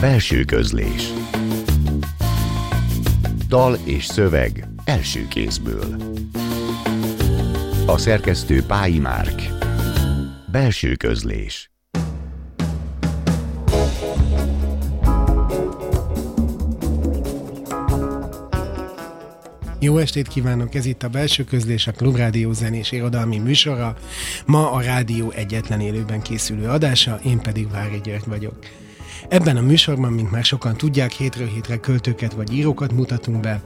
Belső közlés Dal és szöveg első kézből A szerkesztő Pályi Márk Belső közlés Jó estét kívánok, ez itt a Belső Közlés, a Klubrádió zenés irodalmi műsora. Ma a rádió egyetlen élőben készülő adása, én pedig Vári György vagyok. Ebben a műsorban, mint már sokan tudják, hétről hétre költőket vagy írókat mutatunk be,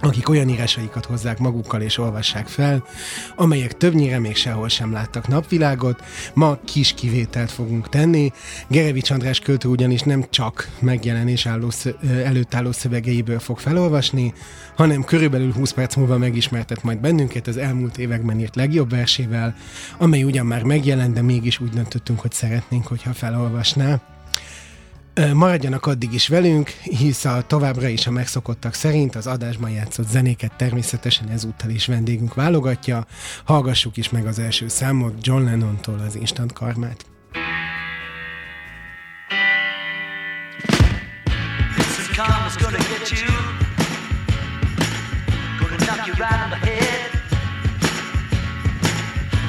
akik olyan írásaikat hozzák magukkal és olvassák fel, amelyek többnyire még sehol sem láttak napvilágot. Ma kis kivételt fogunk tenni. Gerevics András költő ugyanis nem csak megjelenés álló, előtt álló szövegeiből fog felolvasni, hanem körülbelül 20 perc múlva megismertet majd bennünket az elmúlt években írt legjobb versével, amely ugyan már megjelent, de mégis úgy döntöttünk, hogy szeretnénk, hogyha felolvasná. Maradjanak addig is velünk, hisz a továbbra is a megszokottak szerint az adásban játszott zenéket természetesen ezúttal is vendégünk válogatja. Hallgassuk is meg az első számot John Lennon-tól az Instant Karmát.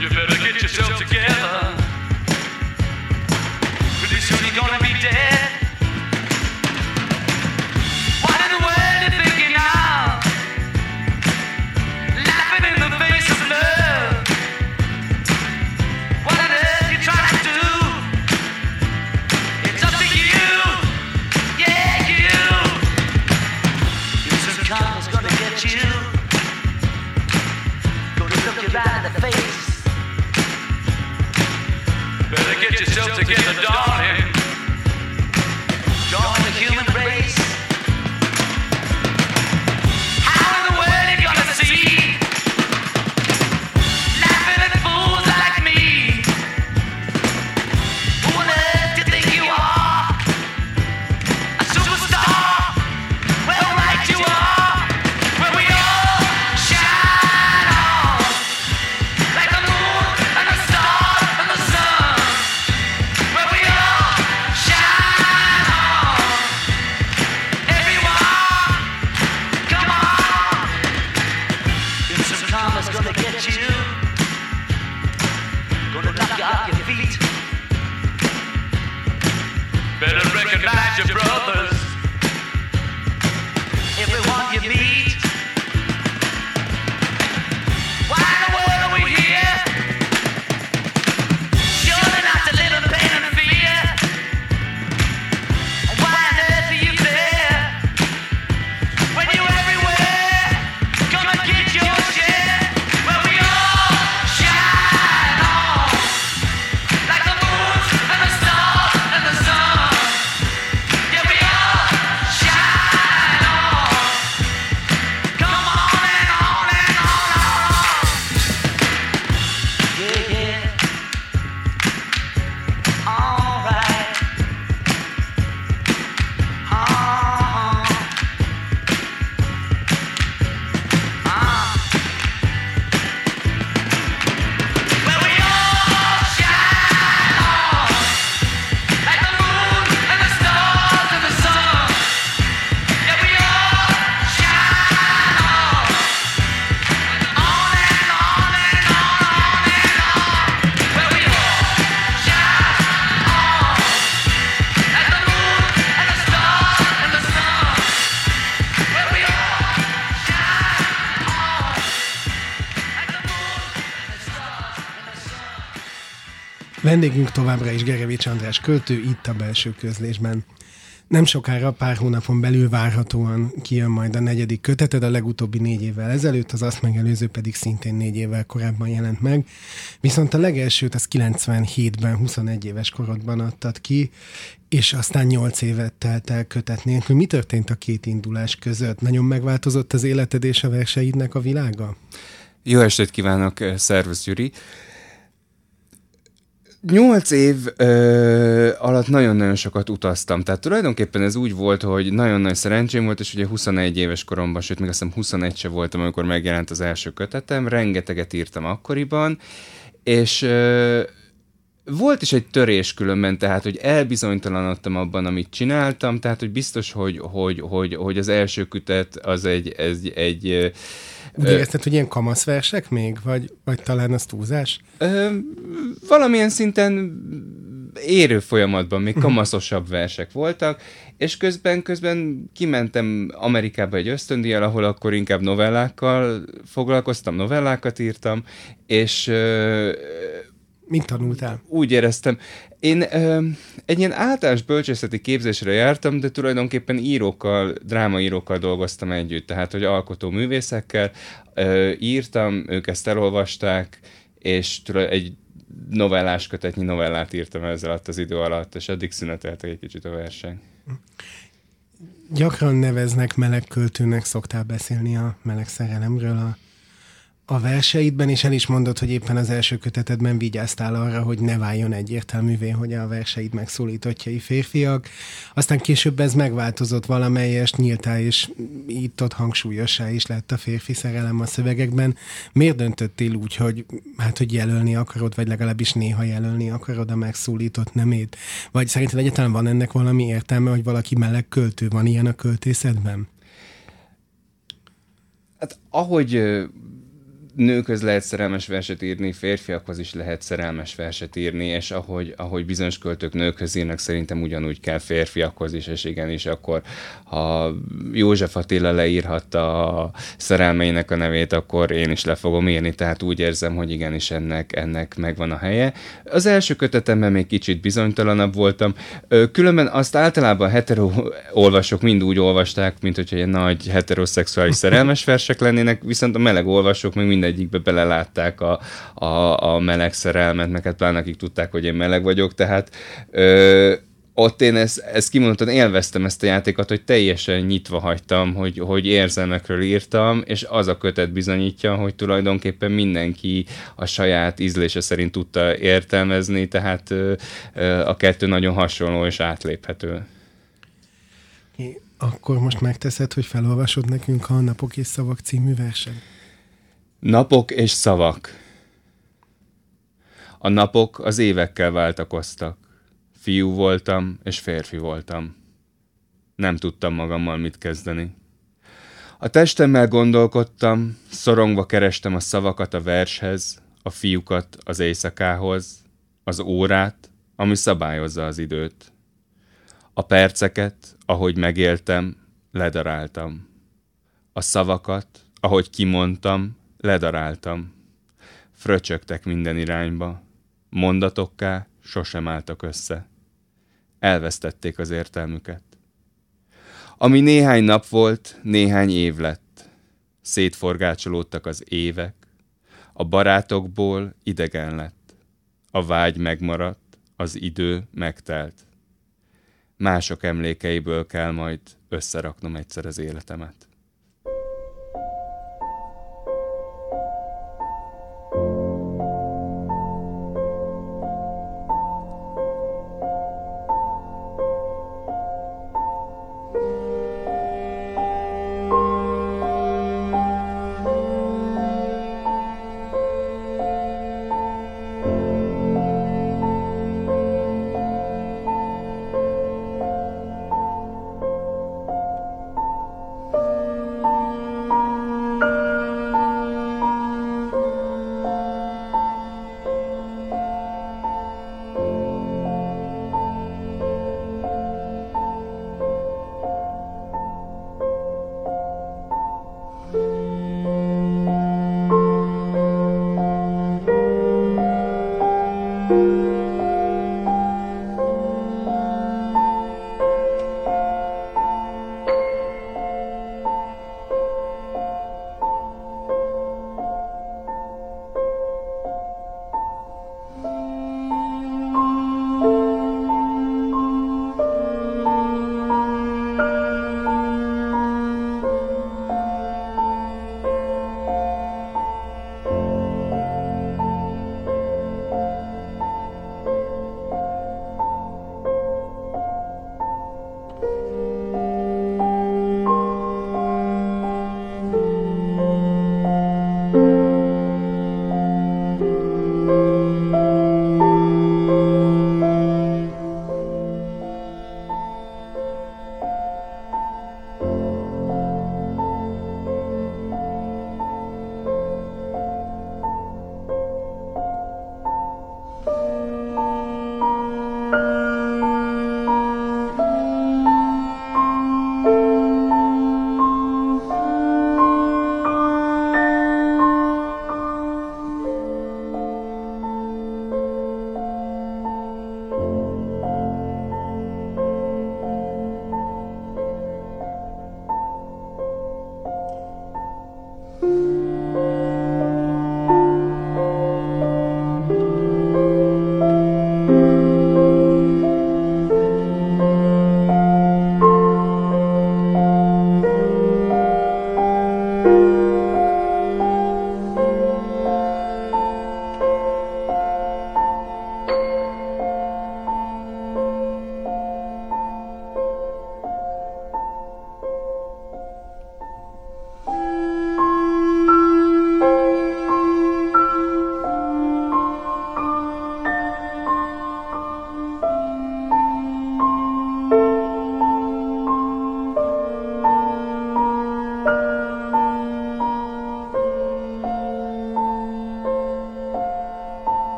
You better get yourself together. Pretty soon you're gonna be dead. Vendégünk továbbra is Gerevics András költő, itt a belső közlésben. Nem sokára, pár hónapon belül várhatóan kijön majd a negyedik köteted, a legutóbbi négy évvel ezelőtt, az azt megelőző pedig szintén négy évvel korábban jelent meg. Viszont a legelsőt az 97-ben, 21 éves korodban adtad ki, és aztán 8 évet telt el kötet nélkül. Mi történt a két indulás között? Nagyon megváltozott az életed és a verseidnek a világa? Jó estét kívánok, szervusz Gyuri! Nyolc év ö, alatt nagyon-nagyon sokat utaztam, tehát tulajdonképpen ez úgy volt, hogy nagyon nagy szerencsém volt, és ugye 21 éves koromban, sőt még azt hiszem 21 se voltam, amikor megjelent az első kötetem, rengeteget írtam akkoriban, és ö, Volt is egy törés különben, tehát, hogy elbizonytalanodtam abban, amit csináltam, tehát, hogy biztos, hogy, hogy, hogy, hogy az első kütet az egy, egy, egy, egy Úgy érezted, hogy ilyen kamaszversek még? Vagy, vagy talán az túlzás? Ö, valamilyen szinten érő folyamatban még kamaszosabb versek voltak, és közben közben kimentem Amerikába egy ösztöndíjjal, ahol akkor inkább novellákkal foglalkoztam, novellákat írtam, és ö, Mint tanultál? úgy éreztem. Én ö, egy ilyen általános bölcsészeti képzésre jártam, de tulajdonképpen írókkal, drámaírókkal dolgoztam együtt, tehát hogy alkotó művészekkel ö, írtam, ők ezt elolvasták, és egy novellás kötetnyi novellát írtam ezzel alatt az idő alatt, és addig szüneteltek egy kicsit a verseny. Gyakran neveznek meleg költőnek, szoktál beszélni a meleg szerelemről a, a verseidben, és el is mondod, hogy éppen az első kötetedben vigyáztál arra, hogy ne váljon egyértelművé, hogy a verseid megszólítottjai férfiak. Aztán később ez megváltozott valamelyest, nyíltál és itt ott hangsúlyossá is lett a férfi szerelem a szövegekben. Miért döntöttél úgy, hogy hát, hogy jelölni akarod, vagy legalábbis néha jelölni akarod a megszólított nemét? Vagy szerinted egyáltalán van ennek valami értelme, hogy valaki meleg költő? Van ilyen a költészetben? Hát ahogy nőköz lehet szerelmes verset írni, férfiakhoz is lehet szerelmes verset írni, és ahogy, ahogy bizonyos költők nőkhöz írnak, szerintem ugyanúgy kell férfiakhoz is, és igenis akkor, ha József Attila leírhatta a szerelmeinek a nevét, akkor én is le fogom írni, tehát úgy érzem, hogy igenis ennek, ennek megvan a helye. Az első kötetemben még kicsit bizonytalanabb voltam, különben azt általában hetero olvasók mind úgy olvasták, mint hogyha ilyen nagy heteroszexuális szerelmes versek lennének, viszont a meleg olvasók meg mindegyikbe belelátták a, a, a meleg szerelmet, meg hát pláne akik tudták, hogy én meleg vagyok, tehát ö, ott én ezt, ezt kimondottan élveztem ezt a játékot, hogy teljesen nyitva hagytam, hogy, hogy érzelmekről írtam, és az a kötet bizonyítja, hogy tulajdonképpen mindenki a saját ízlése szerint tudta értelmezni, tehát ö, ö, a kettő nagyon hasonló és átléphető. Akkor most megteszed, hogy felolvasod nekünk a Napok és Szavak című verset? Napok és szavak. A napok az évekkel váltakoztak. Fiú voltam, és férfi voltam. Nem tudtam magammal mit kezdeni. A testemmel gondolkodtam, szorongva kerestem a szavakat a vershez, a fiúkat az éjszakához, az órát, ami szabályozza az időt. A perceket, ahogy megéltem, ledaráltam. A szavakat, ahogy kimondtam, ledaráltam. Fröcsögtek minden irányba. Mondatokká sosem álltak össze. Elvesztették az értelmüket. Ami néhány nap volt, néhány év lett. Szétforgácsolódtak az évek. A barátokból idegen lett. A vágy megmaradt, az idő megtelt. Mások emlékeiből kell majd összeraknom egyszer az életemet.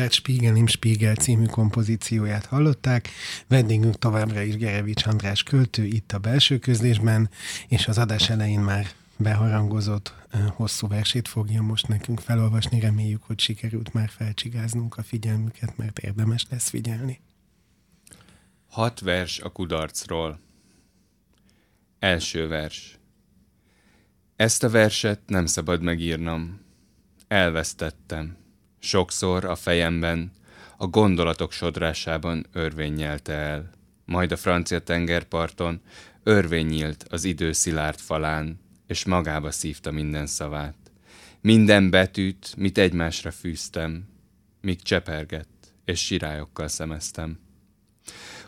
Robert Spiegel im Spiegel című kompozícióját hallották. Vendégünk továbbra is Gerevics András költő itt a belső közlésben, és az adás elején már beharangozott hosszú versét fogja most nekünk felolvasni. Reméljük, hogy sikerült már felcsigáznunk a figyelmüket, mert érdemes lesz figyelni. Hat vers a kudarcról. Első vers. Ezt a verset nem szabad megírnom. Elvesztettem. Sokszor a fejemben, a gondolatok sodrásában örvény nyelte el. Majd a francia tengerparton örvény az idő szilárd falán, és magába szívta minden szavát. Minden betűt, mit egymásra fűztem, míg csepergett, és sirályokkal szemeztem.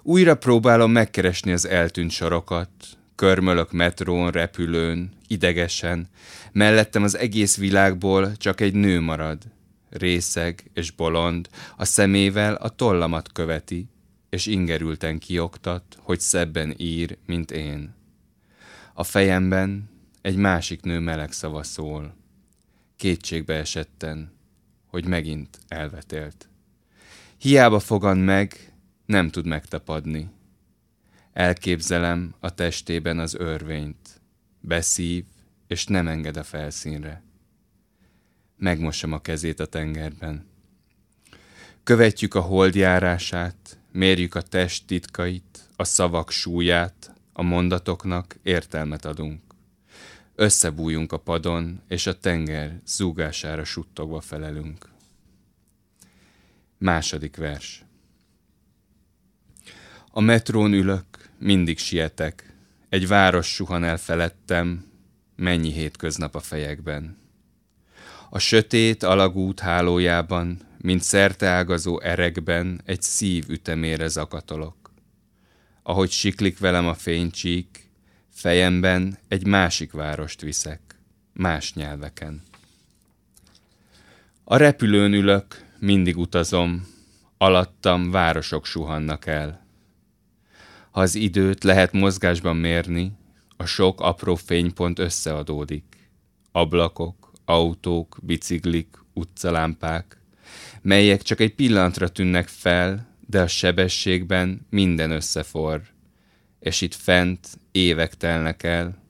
Újra próbálom megkeresni az eltűnt sorokat, körmölök metrón, repülőn, idegesen, mellettem az egész világból csak egy nő marad, részeg és bolond, a szemével a tollamat követi, és ingerülten kioktat, hogy szebben ír, mint én. A fejemben egy másik nő meleg szava szól. Kétségbe esetten, hogy megint elvetélt. Hiába fogan meg, nem tud megtapadni. Elképzelem a testében az örvényt. Beszív, és nem enged a felszínre. Megmosom a kezét a tengerben. Követjük a holdjárását, mérjük a test titkait, a szavak súlyát, a mondatoknak értelmet adunk. Összebújunk a padon, és a tenger zúgására suttogva felelünk. Második vers. A metrón ülök, mindig sietek. Egy város suhan el felettem, mennyi hétköznap a fejekben. A sötét alagút hálójában, mint szerteágazó erekben egy szív ütemére zakatolok. Ahogy siklik velem a fénycsík, fejemben egy másik várost viszek, más nyelveken. A repülőn ülök, mindig utazom, alattam városok suhannak el. Ha az időt lehet mozgásban mérni, a sok apró fénypont összeadódik. Ablakok, autók, biciklik, utcalámpák, melyek csak egy pillanatra tűnnek fel, de a sebességben minden összefor, és itt fent évek telnek el,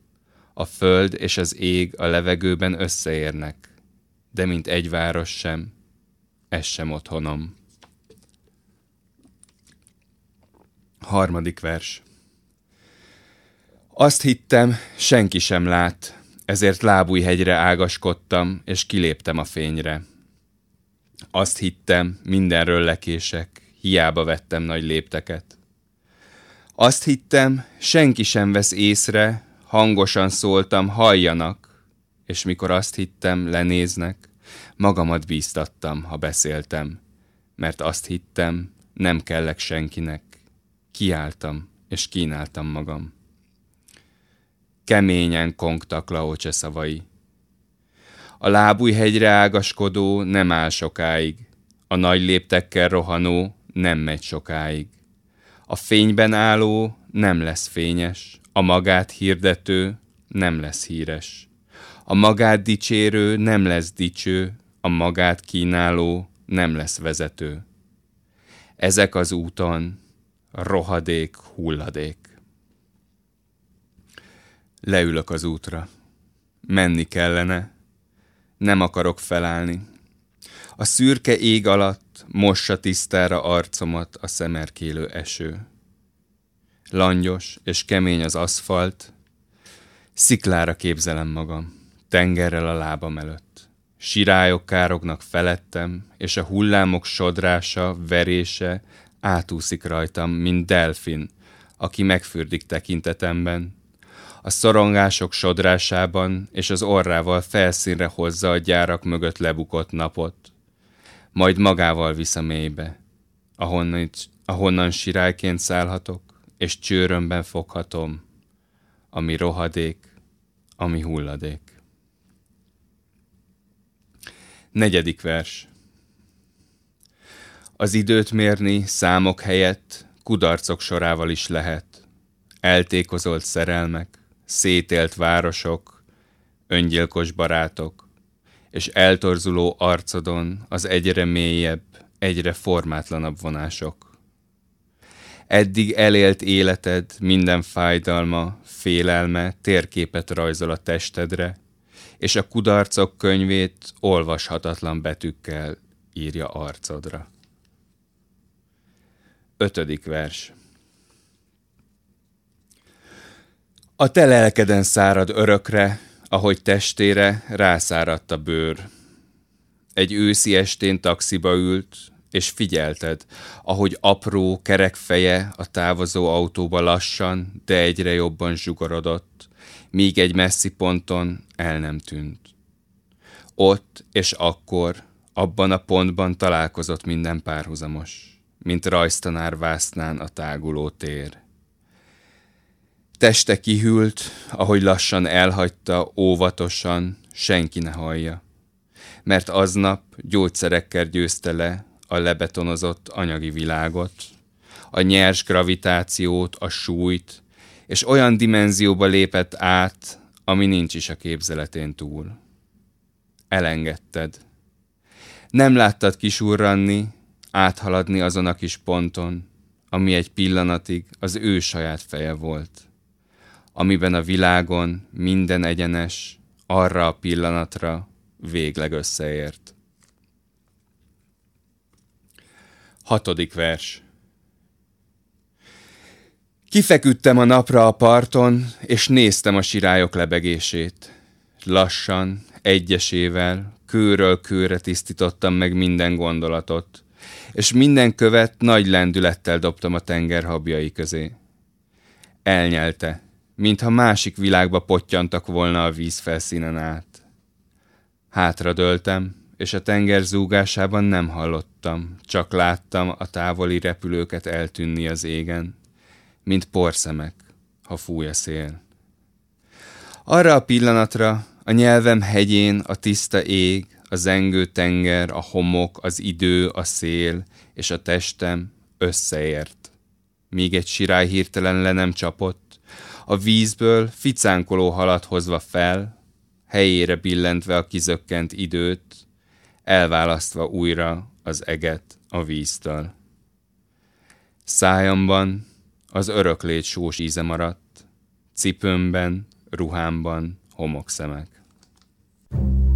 a föld és az ég a levegőben összeérnek, de mint egy város sem, ez sem otthonom. Harmadik vers. Azt hittem, senki sem lát, ezért lábújhegyre ágaskodtam, és kiléptem a fényre. Azt hittem, mindenről lekések, hiába vettem nagy lépteket. Azt hittem, senki sem vesz észre, hangosan szóltam, halljanak, és mikor azt hittem, lenéznek, magamat bíztattam, ha beszéltem, mert azt hittem, nem kellek senkinek. Kiálltam, és kínáltam magam. Keményen kongtak Laoce szavai. A lábújhegyre ágaskodó nem áll sokáig, a nagy léptekkel rohanó nem megy sokáig. A fényben álló nem lesz fényes, a magát hirdető nem lesz híres. A magát dicsérő nem lesz dicső, a magát kínáló nem lesz vezető. Ezek az úton rohadék, hulladék. Leülök az útra. Menni kellene. Nem akarok felállni. A szürke ég alatt mossa tisztára arcomat a szemerkélő eső. Langyos és kemény az aszfalt, sziklára képzelem magam, tengerrel a lábam előtt. Sirályok kárognak felettem, és a hullámok sodrása, verése átúszik rajtam, mint delfin, aki megfürdik tekintetemben, a szorongások sodrásában és az orrával felszínre hozza a gyárak mögött lebukott napot, majd magával visz a mélybe, ahonnan, ahonnan sirályként szállhatok, és csőrömben foghatom, ami rohadék, ami hulladék. Negyedik vers. Az időt mérni számok helyett kudarcok sorával is lehet. Eltékozolt szerelmek, szétélt városok, öngyilkos barátok, és eltorzuló arcodon az egyre mélyebb, egyre formátlanabb vonások. Eddig elélt életed, minden fájdalma, félelme térképet rajzol a testedre, és a kudarcok könyvét olvashatatlan betűkkel írja arcodra. Ötödik vers. A te lelkeden szárad örökre, ahogy testére rászáradt a bőr. Egy őszi estén taxiba ült, és figyelted, ahogy apró, kerek feje a távozó autóba lassan, de egyre jobban zsugorodott, míg egy messzi ponton el nem tűnt. Ott és akkor, abban a pontban találkozott minden párhuzamos, mint rajztanár vásznán a táguló tér. Teste kihűlt, ahogy lassan elhagyta, óvatosan, senki ne hallja. Mert aznap gyógyszerekkel győzte le a lebetonozott anyagi világot, a nyers gravitációt, a súlyt, és olyan dimenzióba lépett át, ami nincs is a képzeletén túl. Elengedted. Nem láttad kisurranni, áthaladni azon a kis ponton, ami egy pillanatig az ő saját feje volt, amiben a világon minden egyenes arra a pillanatra végleg összeért. Hatodik vers. Kifeküdtem a napra a parton, és néztem a sirályok lebegését. Lassan, egyesével, kőről kőre tisztítottam meg minden gondolatot, és minden követ nagy lendülettel dobtam a tenger habjai közé. Elnyelte, mintha másik világba pottyantak volna a víz felszínen át. Hátradöltem, és a tenger zúgásában nem hallottam, csak láttam a távoli repülőket eltűnni az égen, mint porszemek, ha fúj a szél. Arra a pillanatra a nyelvem hegyén a tiszta ég, a zengő tenger, a homok, az idő, a szél és a testem összeért. Míg egy sirály hirtelen le nem csapott, a vízből ficánkoló halat hozva fel, helyére billentve a kizökkent időt, elválasztva újra az eget a víztől. Szájamban az öröklét sós íze maradt, cipőmben, ruhámban homokszemek. for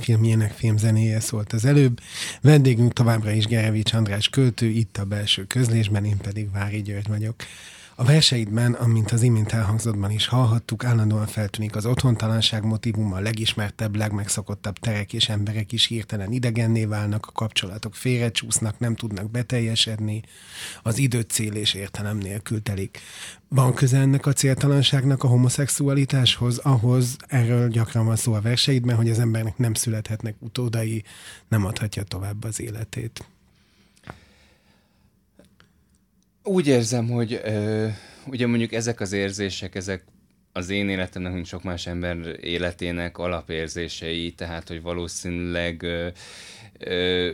filmjének filmzenéje szólt az előbb. Vendégünk továbbra is Gerevics András költő, itt a belső közlésben, én pedig Vári György vagyok. A verseidben, amint az imént elhangzottban is hallhattuk, állandóan feltűnik az otthontalanság motivuma, a legismertebb, legmegszokottabb terek és emberek is hirtelen idegenné válnak, a kapcsolatok félrecsúsznak, nem tudnak beteljesedni, az idő cél és értelem nélkül telik. Van köze ennek a céltalanságnak a homoszexualitáshoz, ahhoz, erről gyakran van szó a verseidben, hogy az embernek nem születhetnek utódai, nem adhatja tovább az életét. Úgy érzem, hogy ö, ugye mondjuk ezek az érzések, ezek az én életemnek, mint sok más ember életének alapérzései, tehát hogy valószínűleg ö, ö,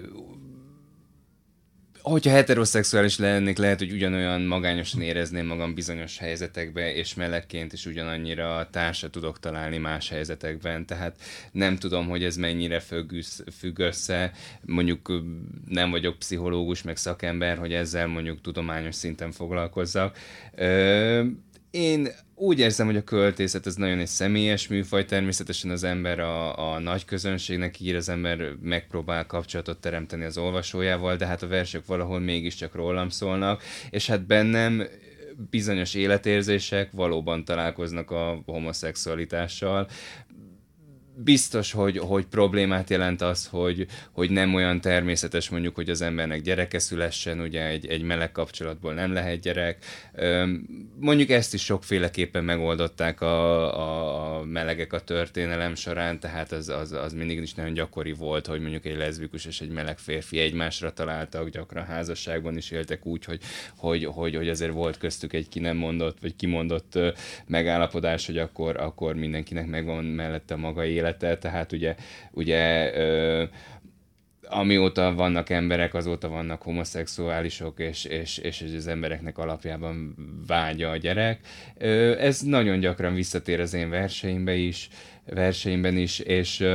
hogyha heteroszexuális lennék, lehet, hogy ugyanolyan magányosan érezném magam bizonyos helyzetekben, és melegként is ugyanannyira társat tudok találni más helyzetekben, tehát nem tudom, hogy ez mennyire függ, függ össze, mondjuk nem vagyok pszichológus, meg szakember, hogy ezzel mondjuk tudományos szinten foglalkozzak. Ö, én úgy érzem, hogy a költészet ez nagyon egy személyes műfaj, természetesen az ember a, a nagy közönségnek ír, az ember megpróbál kapcsolatot teremteni az olvasójával, de hát a versek valahol mégiscsak rólam szólnak, és hát bennem bizonyos életérzések valóban találkoznak a homoszexualitással biztos, hogy, hogy problémát jelent az, hogy, hogy nem olyan természetes mondjuk, hogy az embernek gyereke szülessen, ugye egy, egy meleg kapcsolatból nem lehet gyerek. Mondjuk ezt is sokféleképpen megoldották a, a melegek a történelem során, tehát az, az, az mindig is nagyon gyakori volt, hogy mondjuk egy leszbikus és egy meleg férfi egymásra találtak, gyakran házasságban is éltek úgy, hogy, hogy, hogy, hogy azért volt köztük egy ki nem mondott, vagy kimondott megállapodás, hogy akkor, akkor mindenkinek megvan mellette a maga élet élete, tehát ugye, ugye ö, amióta vannak emberek, azóta vannak homoszexuálisok, és, és, és az embereknek alapjában vágya a gyerek. Ö, ez nagyon gyakran visszatér az én verseimbe is, verseimben is, és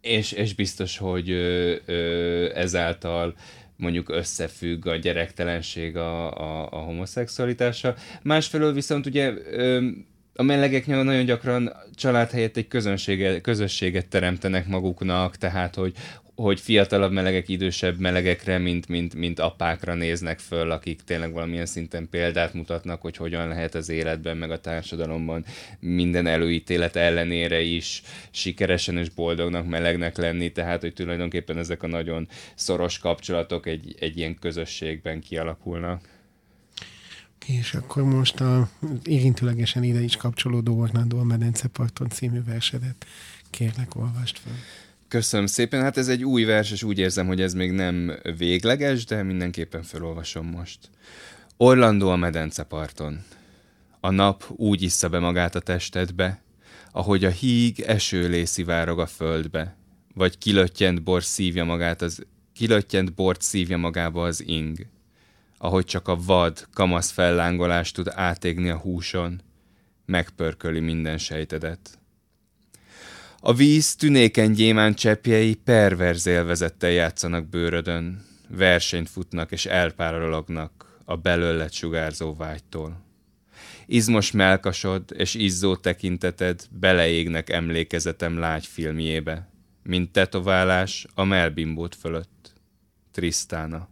és, és biztos, hogy ö, ö, ezáltal mondjuk összefügg a gyerektelenség a, a, a homoszexualitása. Másfelől viszont ugye ö, a melegek nagyon gyakran család helyett egy közönséget, közösséget teremtenek maguknak, tehát hogy, hogy fiatalabb melegek idősebb melegekre, mint, mint, mint apákra néznek föl, akik tényleg valamilyen szinten példát mutatnak, hogy hogyan lehet az életben, meg a társadalomban minden előítélet ellenére is sikeresen és boldognak, melegnek lenni, tehát hogy tulajdonképpen ezek a nagyon szoros kapcsolatok egy, egy ilyen közösségben kialakulnak. És akkor most a érintőlegesen ide is kapcsolódó Orlando a Medenceparton című versedet kérlek olvast fel. Köszönöm szépen. Hát ez egy új vers, és úgy érzem, hogy ez még nem végleges, de mindenképpen felolvasom most. Orlandó a medenceparton. A nap úgy issza be magát a testedbe, ahogy a híg esőlé szivárog a földbe, vagy kilöttyent bor szívja magát az kilöttyent bort szívja magába az ing ahogy csak a vad, kamasz fellángolást tud átégni a húson, megpörköli minden sejtedet. A víz tünéken gyémán cseppjei perverz élvezettel játszanak bőrödön, versenyt futnak és elpárolognak a belőled sugárzó vágytól. Izmos melkasod és izzó tekinteted beleégnek emlékezetem lágy filmjébe, mint tetoválás a melbimbót fölött. Trisztána.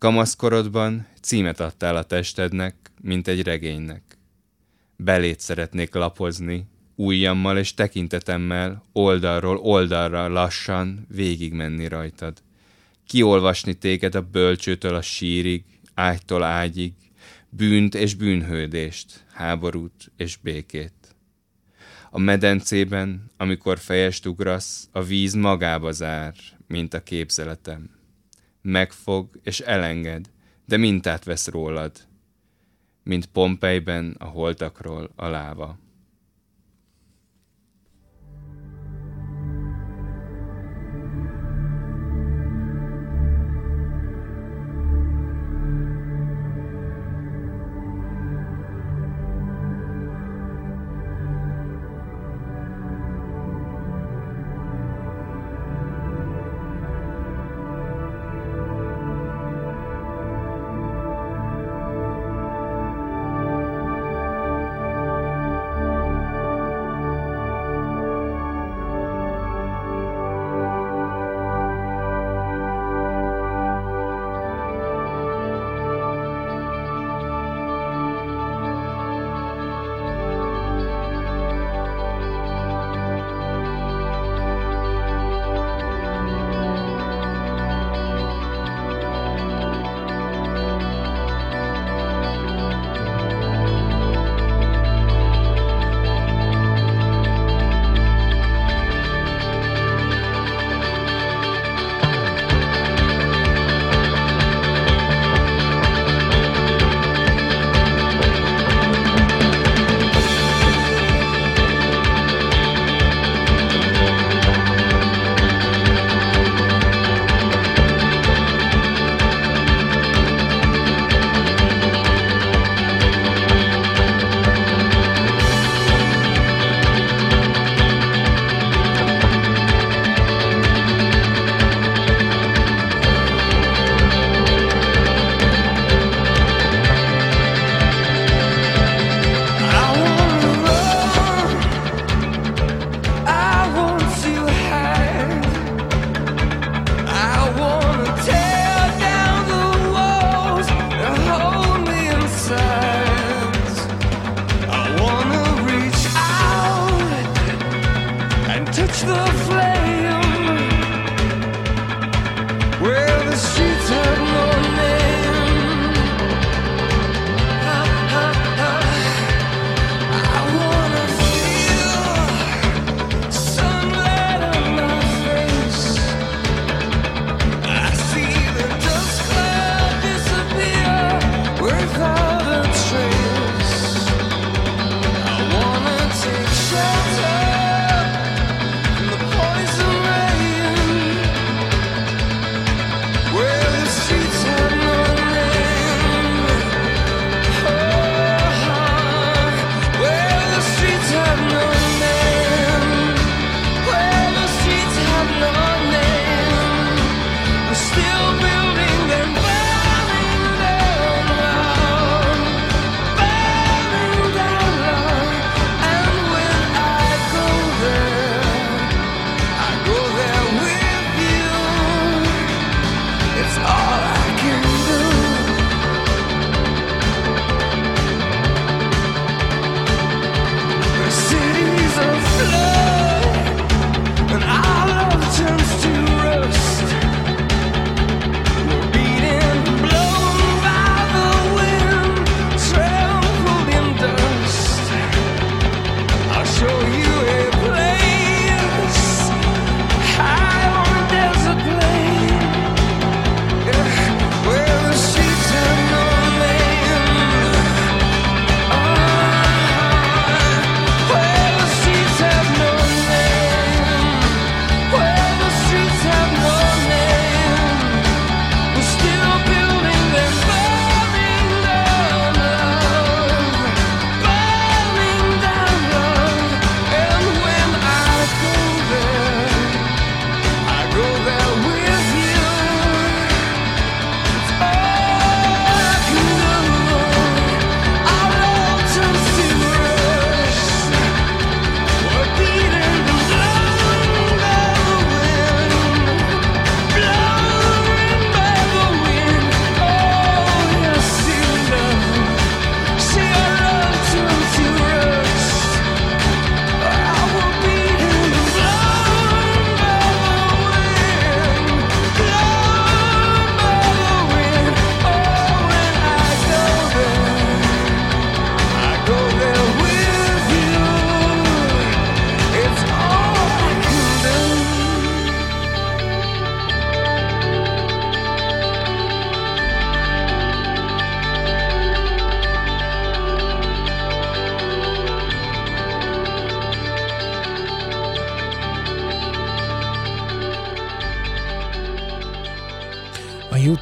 Kamaszkorodban címet adtál a testednek, mint egy regénynek. Belét szeretnék lapozni, ujjammal és tekintetemmel oldalról oldalra lassan végigmenni rajtad. Kiolvasni téged a bölcsőtől a sírig, ágytól ágyig, bűnt és bűnhődést, háborút és békét. A medencében, amikor fejest ugrasz, a víz magába zár, mint a képzeletem megfog és elenged, de mintát vesz rólad, mint Pompejben a holtakról a láva.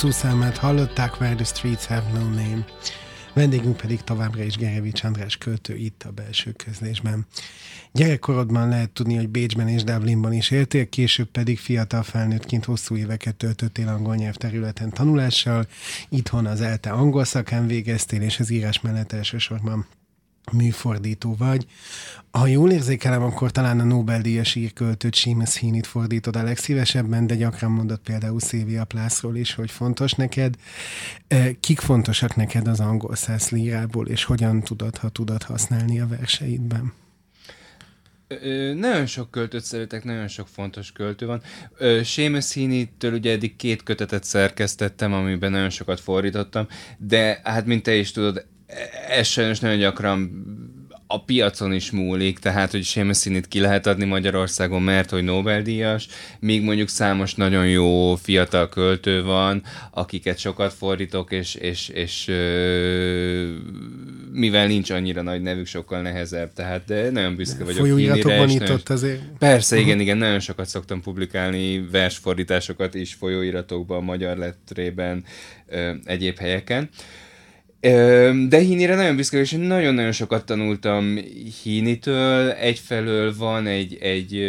How számát hallották, Where the Streets Have No Name. Vendégünk pedig továbbra is Gerevics András költő itt a belső közlésben. Gyerekkorodban lehet tudni, hogy Bécsben és Dublinban is éltél, később pedig fiatal felnőttként hosszú éveket töltöttél angol nyelvterületen tanulással, itthon az ELTE angol szakán végeztél, és az írás mellett elsősorban műfordító vagy. Ha jól érzékelem, akkor talán a Nobel-díjas írköltőt Seamus Heaney-t fordítod a legszívesebben, de gyakran mondott például Szilvia Plászról is, hogy fontos neked. E, Kik fontosak neked az angol száz lírából, és hogyan tudod, ha tudod használni a verseidben? Ö, nagyon sok költőt szeretek, nagyon sok fontos költő van. Seamus Heaney-től ugye eddig két kötetet szerkesztettem, amiben nagyon sokat fordítottam, de hát mint te is tudod, ez sajnos nagyon gyakran a piacon is múlik, tehát hogy Seamus Heaney-t ki lehet adni Magyarországon, mert hogy Nobel-díjas, míg mondjuk számos nagyon jó fiatal költő van, akiket sokat fordítok, és, és, és ö, mivel nincs annyira nagy nevük, sokkal nehezebb, tehát de nagyon büszke vagyok Folyóiratokban nyitott azért. Persze, igen, igen, nagyon sokat szoktam publikálni versfordításokat is folyóiratokban, magyar lettrében, ö, egyéb helyeken. Ö, De Hínire nagyon büszke és nagyon-nagyon sokat tanultam Hínitől. Egyfelől van egy, egy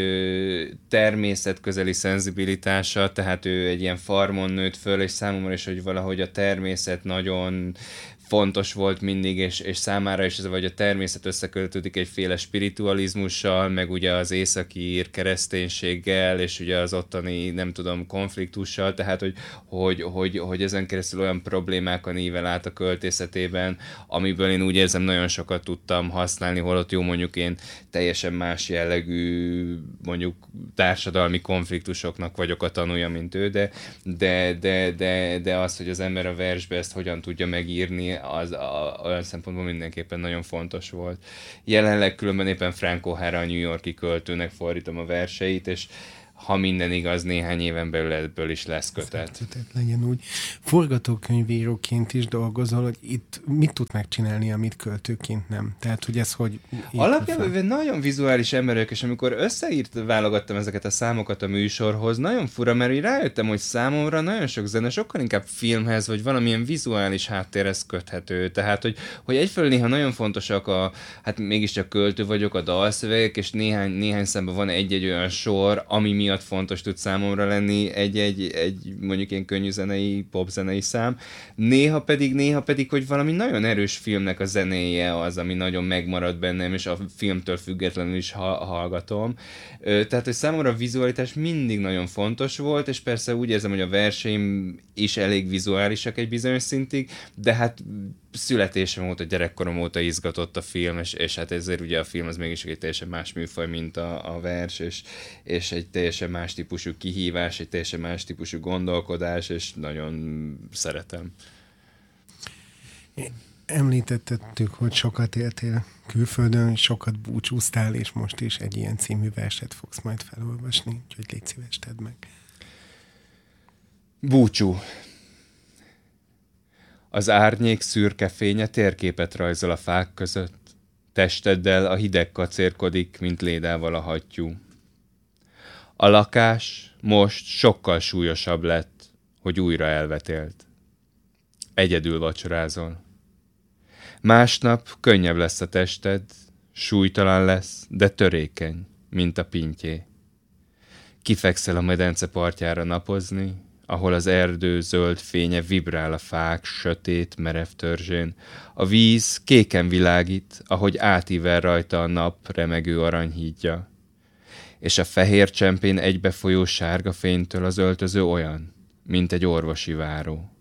természetközeli szenzibilitása, tehát ő egy ilyen farmon nőtt föl, és számomra is, hogy valahogy a természet nagyon fontos volt mindig, és, és számára is ez vagy a természet összekötődik egyféle spiritualizmussal, meg ugye az északi ír kereszténységgel, és ugye az ottani, nem tudom, konfliktussal, tehát hogy, hogy, hogy, hogy ezen keresztül olyan problémákon ível át a költészetében, amiből én úgy érzem nagyon sokat tudtam használni, holott jó mondjuk én teljesen más jellegű mondjuk társadalmi konfliktusoknak vagyok a tanúja, mint ő, de, de, de, de, de az, hogy az ember a versbe ezt hogyan tudja megírni, az a, olyan szempontból mindenképpen nagyon fontos volt. Jelenleg különben éppen Frank O'Hara a New Yorki költőnek fordítom a verseit, és ha minden igaz, néhány éven belül ebből is lesz kötet. legyen úgy. Forgatókönyvíróként is dolgozol, hogy itt mit tud megcsinálni, amit költőként nem. Tehát, hogy ez hogy... Alapjában nagyon vizuális emberek, és amikor összeírt, válogattam ezeket a számokat a műsorhoz, nagyon fura, mert így rájöttem, hogy számomra nagyon sok zene sokkal inkább filmhez, vagy valamilyen vizuális háttérhez köthető. Tehát, hogy, hogy egyfelől néha nagyon fontosak a, hát mégiscsak költő vagyok, a dalszövegek, és néhány, néhány szemben van egy-egy olyan sor, ami miatt fontos tud számomra lenni egy-egy egy, mondjuk ilyen könnyű zenei, popzenei szám. Néha pedig, néha pedig, hogy valami nagyon erős filmnek a zenéje az, ami nagyon megmarad bennem, és a filmtől függetlenül is ha- hallgatom. Tehát, hogy számomra a vizualitás mindig nagyon fontos volt, és persze úgy érzem, hogy a verseim is elég vizuálisak egy bizonyos szintig, de hát születésem óta, gyerekkorom óta izgatott a film, és, és hát ezért ugye a film az mégis egy teljesen más műfaj, mint a, a vers, és, és egy teljesen más típusú kihívás, egy teljesen más típusú gondolkodás, és nagyon szeretem. Említettettük, hogy sokat éltél külföldön, sokat búcsúztál, és most is egy ilyen című verset fogsz majd felolvasni, úgyhogy légy szíves, tedd meg. Búcsú. Az árnyék szürke fénye térképet rajzol a fák között. Testeddel a hideg kacérkodik, mint lédával a hattyú. A lakás most sokkal súlyosabb lett, hogy újra elvetélt. Egyedül vacsorázol. Másnap könnyebb lesz a tested, súlytalan lesz, de törékeny, mint a pintyé. Kifekszel a medence partjára napozni, ahol az erdő zöld fénye vibrál a fák sötét, merev törzsén. A víz kéken világít, ahogy átível rajta a nap remegő aranyhídja. És a fehér csempén egybefolyó sárga fénytől az öltöző olyan, mint egy orvosi váró.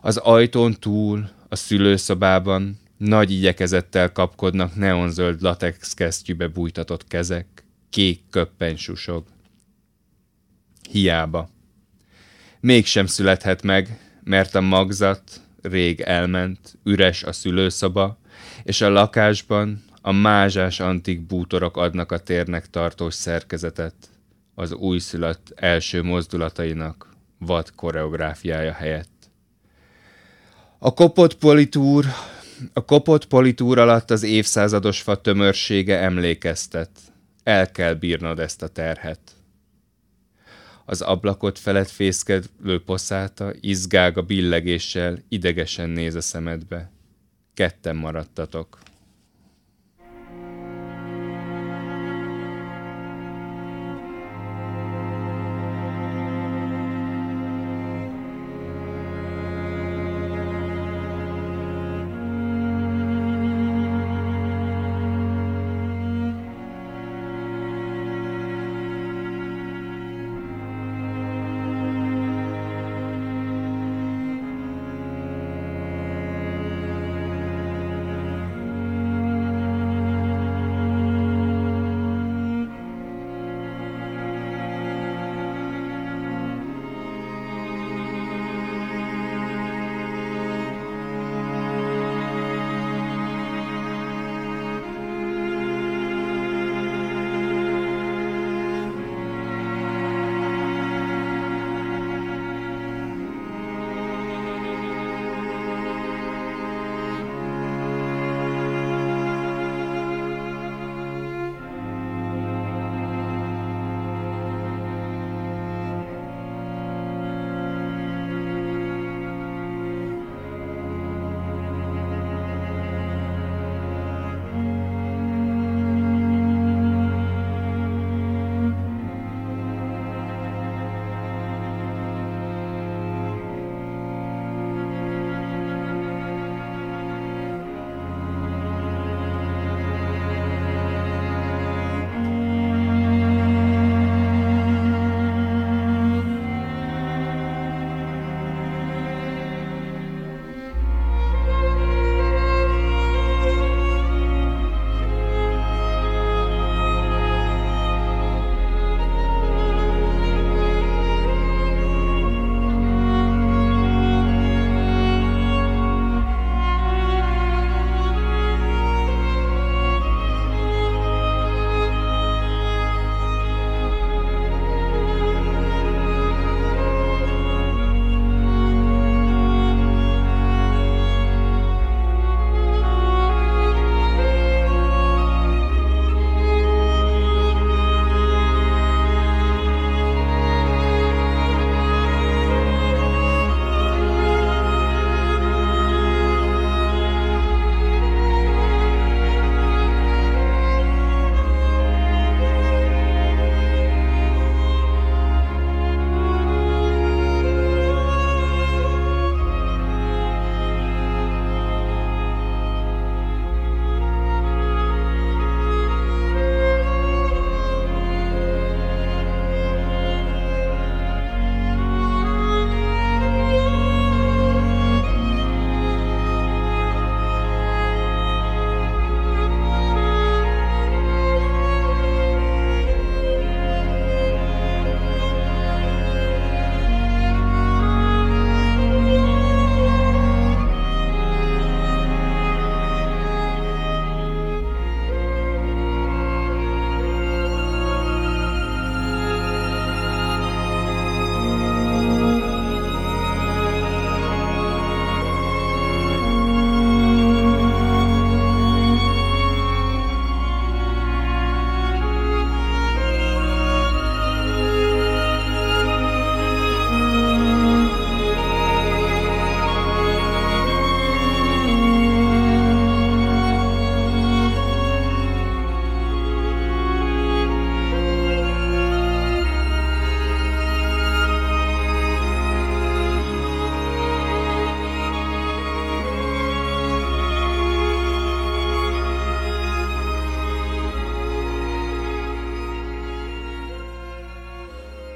Az ajtón túl, a szülőszobában nagy igyekezettel kapkodnak neonzöld latex kesztyűbe bújtatott kezek, kék köppeny susog. Hiába. Mégsem születhet meg, mert a magzat rég elment, üres a szülőszoba, és a lakásban a mázsás antik bútorok adnak a térnek tartós szerkezetet az újszülött első mozdulatainak vad koreográfiája helyett. A kopott politúr, a kopott politúr alatt az évszázados fa tömörsége emlékeztet. El kell bírnod ezt a terhet. Az ablakot felett fészkedő poszáta izgága billegéssel idegesen néz a szemedbe. Ketten maradtatok.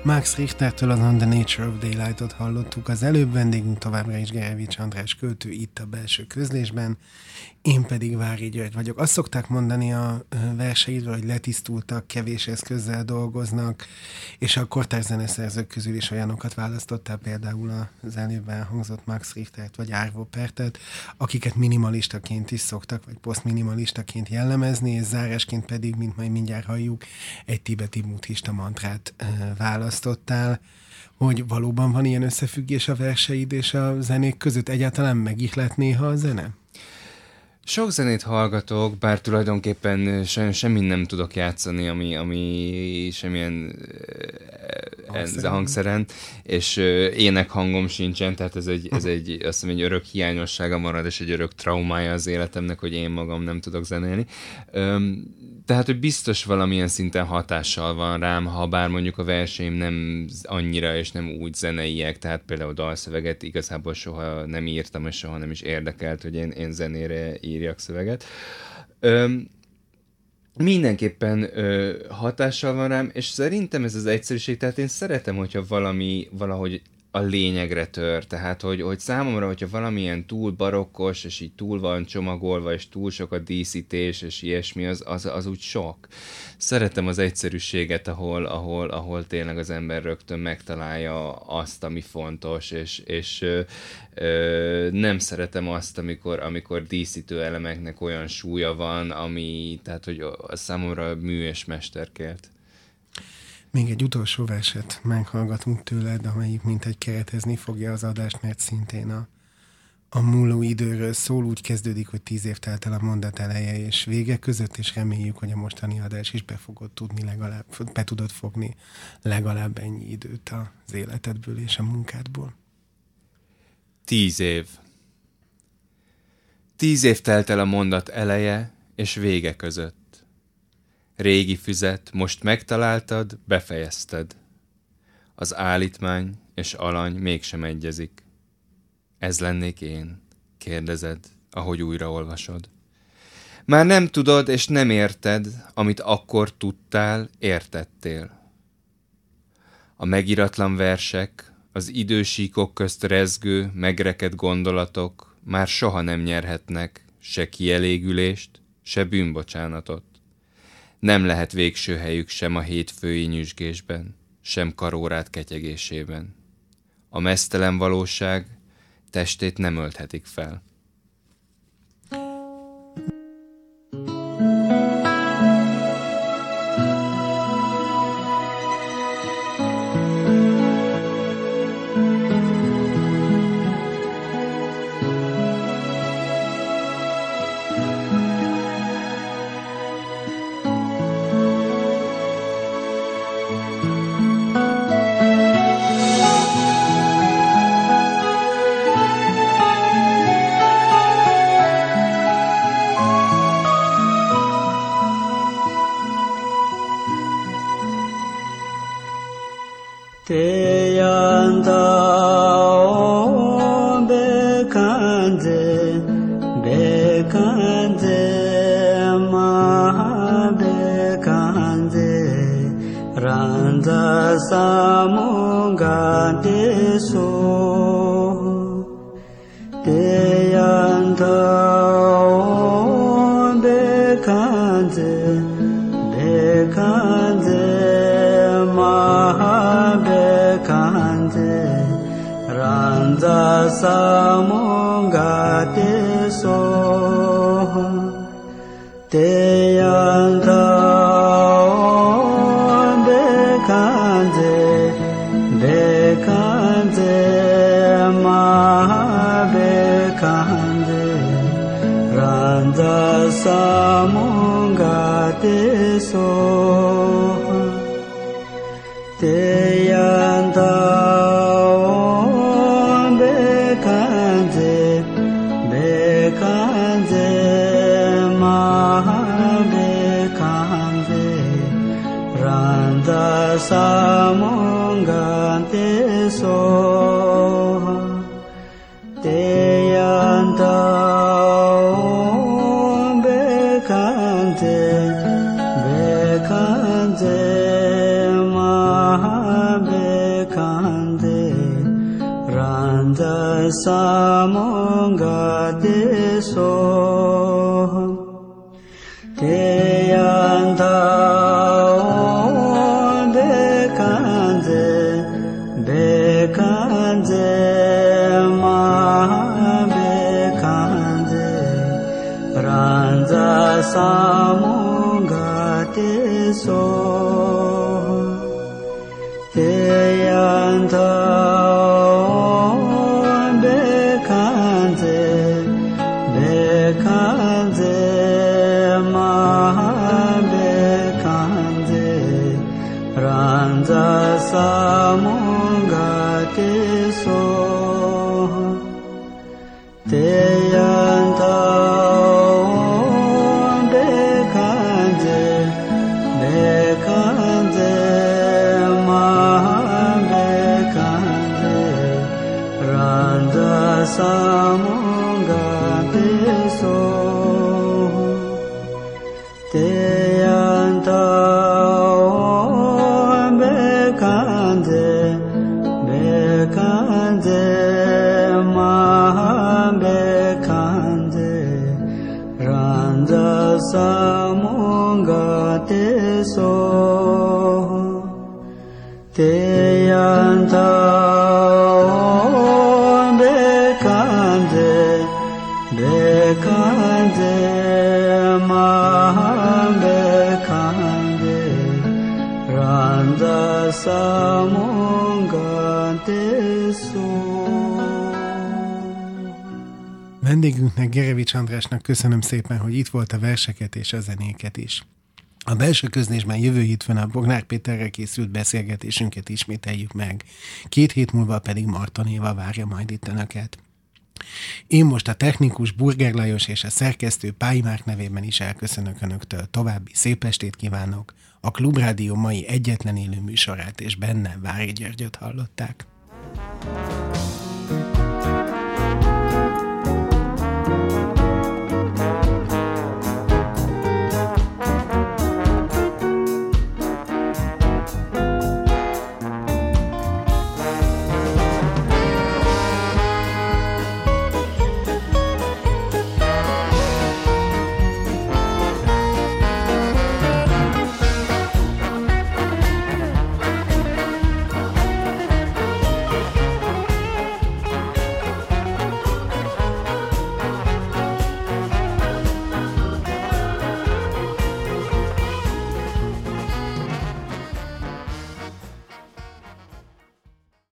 Max Richtertől az On the Nature of Daylight-ot hallottuk. Az előbb vendégünk továbbra is Gerevics András költő itt a belső közlésben. Én pedig Vári György vagyok. Azt szokták mondani a verseidről, hogy letisztultak, kevés eszközzel dolgoznak, és a kortárs zeneszerzők közül is olyanokat választottál, például az előbb elhangzott Max Richtert vagy Árvó Pertet, akiket minimalistaként is szoktak, vagy posztminimalistaként jellemezni, és zárásként pedig, mint majd mindjárt halljuk, egy tibeti buddhista mantrát ö, választottál hogy valóban van ilyen összefüggés a verseid és a zenék között? Egyáltalán megihlet néha a zene? Sok zenét hallgatok, bár tulajdonképpen sem, semmi nem tudok játszani, ami, ami semmilyen ez a hangszeren, és ének hangom sincsen, tehát ez egy, ez egy, azt hiszem, egy örök hiányossága marad, és egy örök traumája az életemnek, hogy én magam nem tudok zenélni. Tehát, hogy biztos valamilyen szinten hatással van rám, ha bár mondjuk a verseim nem annyira és nem úgy zeneiek, tehát például dalszöveget igazából soha nem írtam, és soha nem is érdekelt, hogy én, én zenére írjak szöveget. Öm, mindenképpen ö, hatással van rám, és szerintem ez az egyszerűség, tehát én szeretem, hogyha valami valahogy a lényegre tör, tehát hogy, hogy számomra, hogyha valamilyen túl barokkos, és így túl van csomagolva, és túl sok a díszítés, és ilyesmi, az, az, az úgy sok. Szeretem az egyszerűséget, ahol, ahol, ahol tényleg az ember rögtön megtalálja azt, ami fontos, és, és ö, ö, nem szeretem azt, amikor, amikor díszítő elemeknek olyan súlya van, ami, tehát hogy a számomra mű és mesterkért. Még egy utolsó verset meghallgatunk tőled, amelyik mint egy keretezni fogja az adást, mert szintén a, a múló időről szól. Úgy kezdődik, hogy tíz év telt el a mondat eleje és vége között, és reméljük, hogy a mostani adás is be fogod tudni legalább, be tudod fogni legalább ennyi időt az életedből és a munkádból. Tíz év. Tíz év telt el a mondat eleje és vége között. Régi füzet, most megtaláltad, befejezted. Az állítmány és alany mégsem egyezik. Ez lennék én, kérdezed, ahogy újra olvasod. Már nem tudod és nem érted, amit akkor tudtál, értettél. A megiratlan versek, az idősíkok közt rezgő, megrekedt gondolatok már soha nem nyerhetnek se kielégülést, se bűnbocsánatot. Nem lehet végső helyük sem a hétfői nyüzsgésben, sem karórát ketyegésében. A mesztelen valóság testét nem ölthetik fel. สามองกานเต samanga te so. Te yanta be kande be kande ma be kande randa samanga Vendégünknek, Gerevics Andrásnak köszönöm szépen, hogy itt volt a verseket és a zenéket is. A belső közlésben jövő hétfőn a Bognár Péterrel készült beszélgetésünket ismételjük meg. Két hét múlva pedig Marton Éva várja majd itt önöket. Én most a technikus Burger Lajos és a szerkesztő Páimák nevében is elköszönök Önöktől. További szép estét kívánok. A Klubrádió mai egyetlen élő műsorát és benne Vári Györgyöt hallották.